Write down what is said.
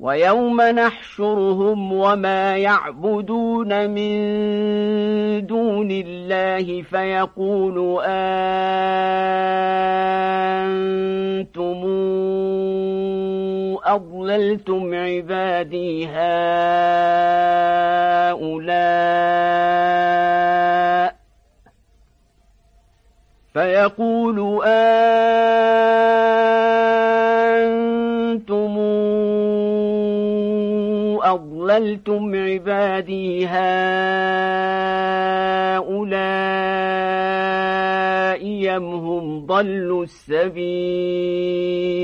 ويوم نحشرهم وما يعبدون من دون الله فيقول أنتم أضللتم عبادي هؤلاء فيقول أنتم أضللتم عبادي هؤلاء يم هم ضلوا السبيل؟